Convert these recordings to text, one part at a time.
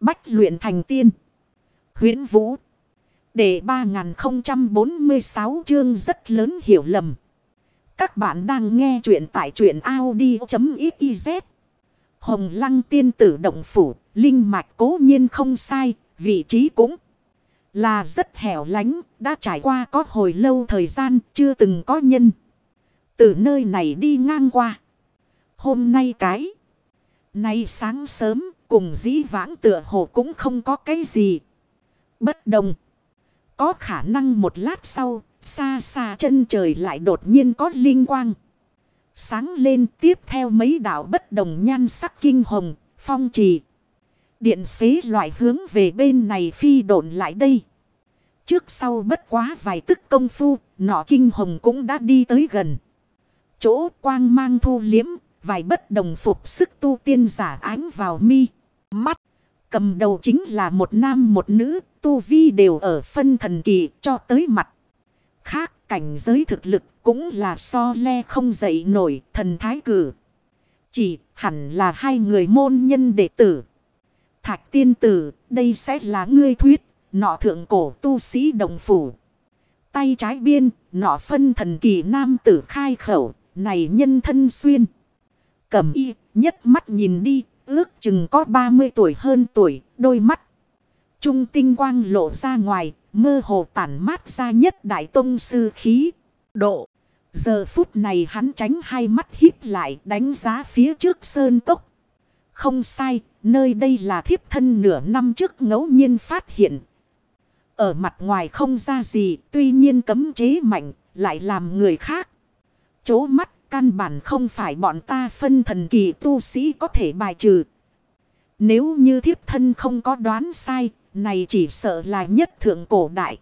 Bách luyện thành tiên. huyễn Vũ. Để 3046 chương rất lớn hiểu lầm. Các bạn đang nghe truyện tại truyện Audi.xyz. Hồng lăng tiên tử động phủ. Linh mạch cố nhiên không sai. Vị trí cũng là rất hẻo lánh. Đã trải qua có hồi lâu thời gian, chưa từng có nhân. Từ nơi này đi ngang qua. Hôm nay cái. Nay sáng sớm cùng dĩ vãng tựa hồ cũng không có cái gì. Bất đồng. Có khả năng một lát sau, xa xa chân trời lại đột nhiên có linh quang. Sáng lên tiếp theo mấy đạo bất đồng nhan sắc kinh hồng, phong trì. Điện xế loại hướng về bên này phi độn lại đây. Trước sau bất quá vài tức công phu, nọ kinh hồng cũng đã đi tới gần. Chỗ quang mang thu liếm, vài bất đồng phục sức tu tiên giả ánh vào mi. Mắt. Cầm đầu chính là một nam một nữ. Tu vi đều ở phân thần kỳ cho tới mặt. Khác cảnh giới thực lực cũng là so le không dậy nổi thần thái cử. Chỉ hẳn là hai người môn nhân đệ tử. Thạch tiên tử, đây sẽ là ngươi thuyết, nọ thượng cổ tu sĩ đồng phủ. Tay trái biên, nọ phân thần kỳ nam tử khai khẩu, này nhân thân xuyên. cầm y, nhất mắt nhìn đi, ước chừng có 30 tuổi hơn tuổi, đôi mắt. Trung tinh quang lộ ra ngoài, mơ hồ tản mát ra nhất đại tông sư khí, độ. Giờ phút này hắn tránh hai mắt híp lại đánh giá phía trước sơn tốc. Không sai, nơi đây là thiếp thân nửa năm trước ngẫu nhiên phát hiện. Ở mặt ngoài không ra gì, tuy nhiên cấm chế mạnh, lại làm người khác. Chố mắt Căn bản không phải bọn ta phân thần kỳ tu sĩ có thể bài trừ. Nếu như thiếp thân không có đoán sai, này chỉ sợ là nhất thượng cổ đại.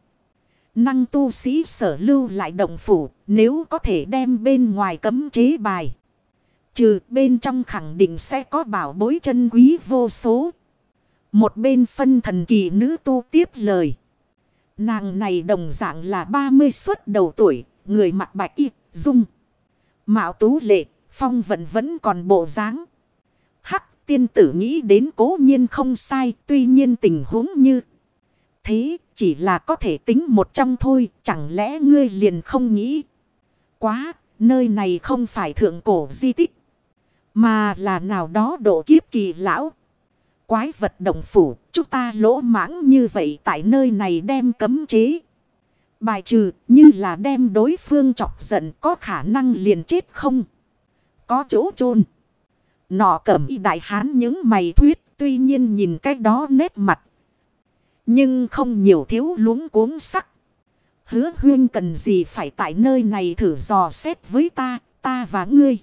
Năng tu sĩ sở lưu lại động phủ, nếu có thể đem bên ngoài cấm chế bài. Trừ bên trong khẳng định sẽ có bảo bối chân quý vô số. Một bên phân thần kỳ nữ tu tiếp lời. Nàng này đồng dạng là 30 suốt đầu tuổi, người mặt bạch y, dung. Mạo tú lệ, phong vận vẫn còn bộ dáng. Hắc tiên tử nghĩ đến cố nhiên không sai, tuy nhiên tình huống như thế chỉ là có thể tính một trong thôi, chẳng lẽ ngươi liền không nghĩ. Quá, nơi này không phải thượng cổ di tích, mà là nào đó độ kiếp kỳ lão. Quái vật động phủ, chúng ta lỗ mãng như vậy tại nơi này đem cấm chế. Bài trừ như là đem đối phương chọc giận có khả năng liền chết không. Có chỗ chôn Nọ cẩm y đại hán những mày thuyết tuy nhiên nhìn cái đó nét mặt. Nhưng không nhiều thiếu luống cuống sắc. Hứa huyên cần gì phải tại nơi này thử dò xét với ta, ta và ngươi.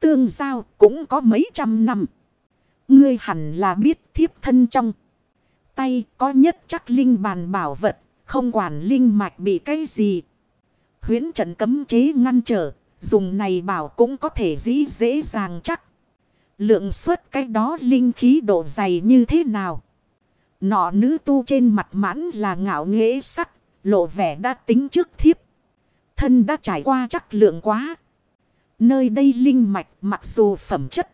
Tương giao cũng có mấy trăm năm. Ngươi hẳn là biết thiếp thân trong. Tay có nhất chắc linh bàn bảo vật không quản linh mạch bị cái gì. Huyến trận cấm chế ngăn trở. Dùng này bảo cũng có thể dĩ dễ dàng chắc. Lượng suất cái đó linh khí độ dày như thế nào. Nọ nữ tu trên mặt mãn là ngạo nghễ sắc. Lộ vẻ đã tính trước thiếp. Thân đã trải qua chắc lượng quá. Nơi đây linh mạch mặc dù phẩm chất.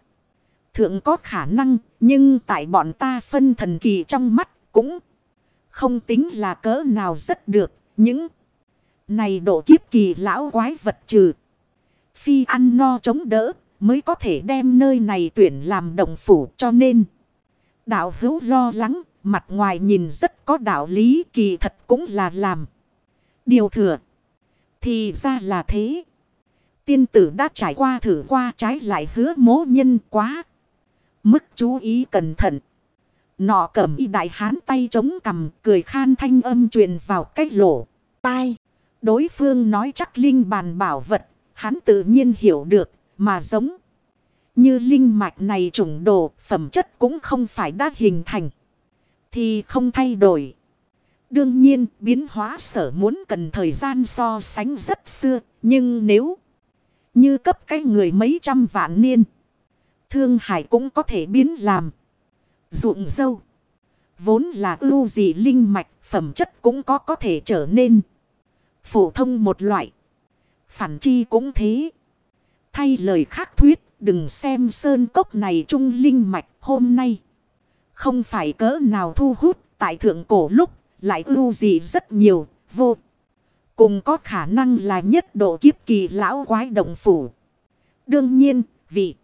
Thượng có khả năng. Nhưng tại bọn ta phân thần kỳ trong mắt cũng không tính là cỡ nào rất được. Những này độ kiếp kỳ lão quái vật trừ. Phi ăn no chống đỡ mới có thể đem nơi này tuyển làm đồng phủ cho nên. Đạo hữu lo lắng, mặt ngoài nhìn rất có đạo lý kỳ thật cũng là làm. Điều thừa. Thì ra là thế. Tiên tử đã trải qua thử qua trái lại hứa mố nhân quá. Mức chú ý cẩn thận. Nọ cầm y đại hán tay chống cầm cười khan thanh âm truyền vào cách lỗ. Tai. Đối phương nói chắc linh bàn bảo vật. Hắn tự nhiên hiểu được. Mà giống. Như linh mạch này trùng đồ. Phẩm chất cũng không phải đã hình thành. Thì không thay đổi. Đương nhiên biến hóa sở muốn cần thời gian so sánh rất xưa. Nhưng nếu. Như cấp cái người mấy trăm vạn niên. Thương hải cũng có thể biến làm ruộng dâu. Vốn là ưu dị linh mạch, phẩm chất cũng có có thể trở nên phổ thông một loại. Phản chi cũng thế. Thay lời khác thuyết, đừng xem sơn cốc này trung linh mạch hôm nay. Không phải cỡ nào thu hút tại thượng cổ lúc lại ưu dị rất nhiều, vô. Cùng có khả năng là nhất độ kiếp kỳ lão quái động phủ. Đương nhiên, vị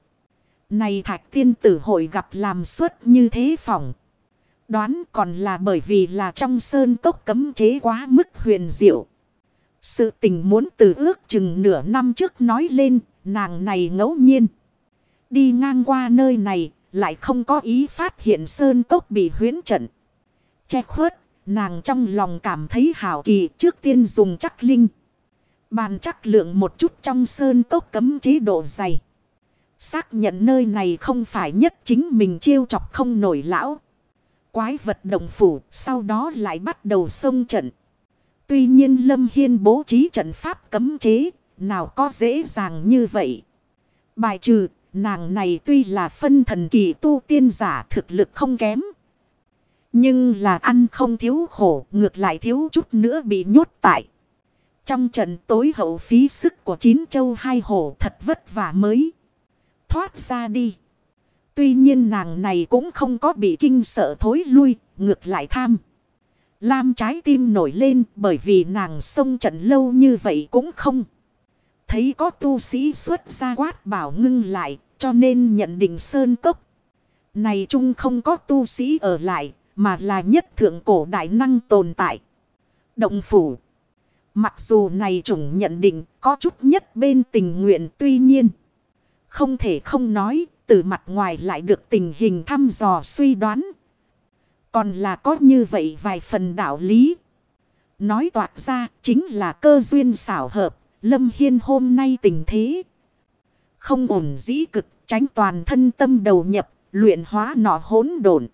này thạch tiên tử hội gặp làm suốt như thế phòng. Đoán còn là bởi vì là trong sơn cốc cấm chế quá mức huyền diệu. Sự tình muốn từ ước chừng nửa năm trước nói lên, nàng này ngẫu nhiên. Đi ngang qua nơi này, lại không có ý phát hiện sơn cốc bị huyến trận. Che khuất, nàng trong lòng cảm thấy hảo kỳ trước tiên dùng chắc linh. Bàn chắc lượng một chút trong sơn cốc cấm chế độ dày. Xác nhận nơi này không phải nhất chính mình chiêu chọc không nổi lão. Quái vật đồng phủ sau đó lại bắt đầu xông trận. Tuy nhiên Lâm Hiên bố trí trận pháp cấm chế, nào có dễ dàng như vậy. Bài trừ, nàng này tuy là phân thần kỳ tu tiên giả thực lực không kém. Nhưng là ăn không thiếu khổ, ngược lại thiếu chút nữa bị nhốt tại. Trong trận tối hậu phí sức của chín châu hai hổ thật vất vả mới. Thoát ra đi. Tuy nhiên nàng này cũng không có bị kinh sợ thối lui, ngược lại tham. Lam trái tim nổi lên bởi vì nàng sông trận lâu như vậy cũng không. Thấy có tu sĩ xuất ra quát bảo ngưng lại cho nên nhận định sơn cốc. Này chung không có tu sĩ ở lại mà là nhất thượng cổ đại năng tồn tại. Động phủ. Mặc dù này chủng nhận định có chút nhất bên tình nguyện tuy nhiên. Không thể không nói, từ mặt ngoài lại được tình hình thăm dò suy đoán còn là có như vậy vài phần đạo lý. Nói toạc ra, chính là cơ duyên xảo hợp. Lâm Hiên hôm nay tình thế. Không ổn dĩ cực, tránh toàn thân tâm đầu nhập. Luyện hóa nọ hỗn độn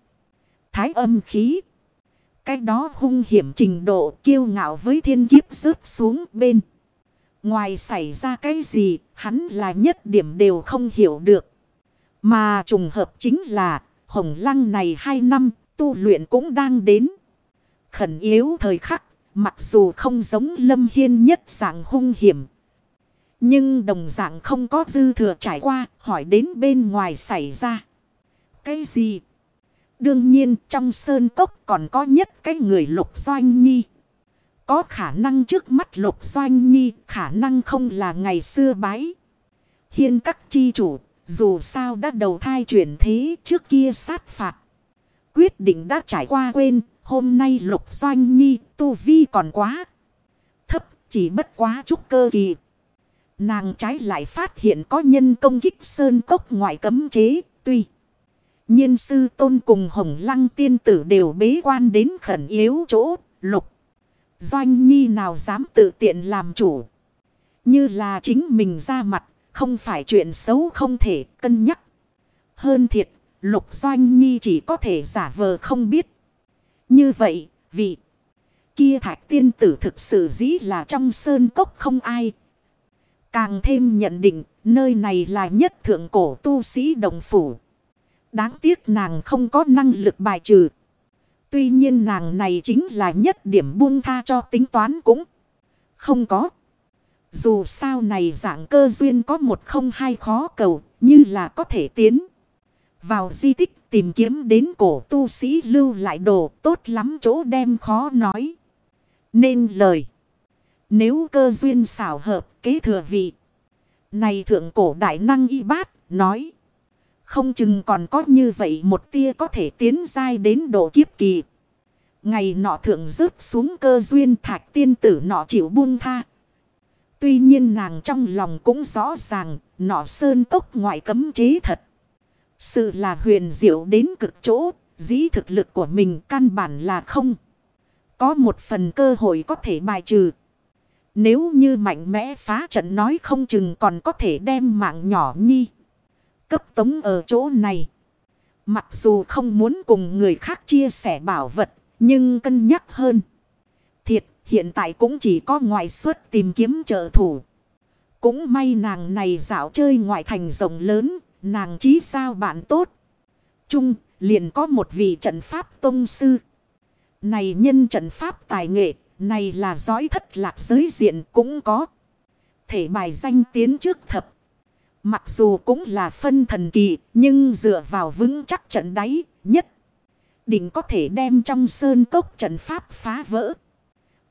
Thái âm khí. Cái đó hung hiểm trình độ kiêu ngạo với thiên kiếp rớt xuống bên. Ngoài xảy ra cái gì hắn là nhất điểm đều không hiểu được. Mà trùng hợp chính là hồng lăng này hai năm tu luyện cũng đang đến. Khẩn yếu thời khắc, mặc dù không giống lâm hiên nhất dạng hung hiểm. Nhưng đồng dạng không có dư thừa trải qua, hỏi đến bên ngoài xảy ra. Cái gì? Đương nhiên trong sơn cốc còn có nhất cái người lục doanh nhi. Có khả năng trước mắt lục doanh nhi, khả năng không là ngày xưa bái. Hiên các chi chủ, dù sao đã đầu thai chuyển thế trước kia sát phạt quyết định đã trải qua quên, hôm nay lục doanh nhi tu vi còn quá thấp, chỉ bất quá chút cơ kỳ. Nàng trái lại phát hiện có nhân công kích sơn cốc ngoại cấm chế, tuy nhiên sư tôn cùng hồng lăng tiên tử đều bế quan đến khẩn yếu chỗ, lục. Doanh nhi nào dám tự tiện làm chủ. Như là chính mình ra mặt, không phải chuyện xấu không thể cân nhắc. Hơn thiệt Lục Doanh Nhi chỉ có thể giả vờ không biết. Như vậy, vị kia thạch tiên tử thực sự dĩ là trong sơn cốc không ai. Càng thêm nhận định nơi này là nhất thượng cổ tu sĩ đồng phủ. Đáng tiếc nàng không có năng lực bài trừ. Tuy nhiên nàng này chính là nhất điểm buông tha cho tính toán cũng không có. Dù sao này dạng cơ duyên có một không hai khó cầu, như là có thể tiến. Vào di tích tìm kiếm đến cổ tu sĩ lưu lại đồ tốt lắm chỗ đem khó nói. Nên lời. Nếu cơ duyên xảo hợp kế thừa vị. Này thượng cổ đại năng y bát, nói. Không chừng còn có như vậy một tia có thể tiến dai đến độ kiếp kỳ. Ngày nọ thượng rớt xuống cơ duyên thạch tiên tử nọ chịu buông tha. Tuy nhiên nàng trong lòng cũng rõ ràng nọ sơn tốc ngoại cấm chế thật. Sự là huyền diệu đến cực chỗ, dĩ thực lực của mình căn bản là không. Có một phần cơ hội có thể bài trừ. Nếu như mạnh mẽ phá trận nói không chừng còn có thể đem mạng nhỏ nhi. Cấp tống ở chỗ này. Mặc dù không muốn cùng người khác chia sẻ bảo vật, nhưng cân nhắc hơn. Thiệt, hiện tại cũng chỉ có ngoại suất tìm kiếm trợ thủ. Cũng may nàng này dạo chơi ngoại thành rộng lớn, Nàng chí sao bạn tốt. Trung liền có một vị trận pháp tông sư. Này nhân trận pháp tài nghệ. Này là giói thất lạc giới diện cũng có. Thể bài danh tiến trước thập. Mặc dù cũng là phân thần kỳ. Nhưng dựa vào vững chắc trận đáy nhất. định có thể đem trong sơn cốc trận pháp phá vỡ.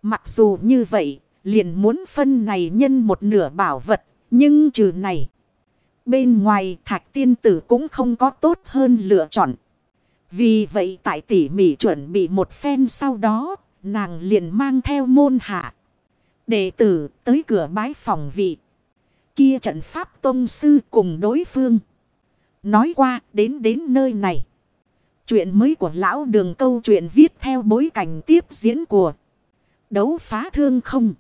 Mặc dù như vậy, liền muốn phân này nhân một nửa bảo vật, nhưng trừ này. Bên ngoài thạch tiên tử cũng không có tốt hơn lựa chọn. Vì vậy tại tỉ mỉ chuẩn bị một phen sau đó, nàng liền mang theo môn hạ. Đệ tử tới cửa bái phòng vị. Kia trận pháp tông sư cùng đối phương. Nói qua, đến đến nơi này. Chuyện mới của lão đường câu chuyện viết theo bối cảnh tiếp diễn của đấu phá thương không.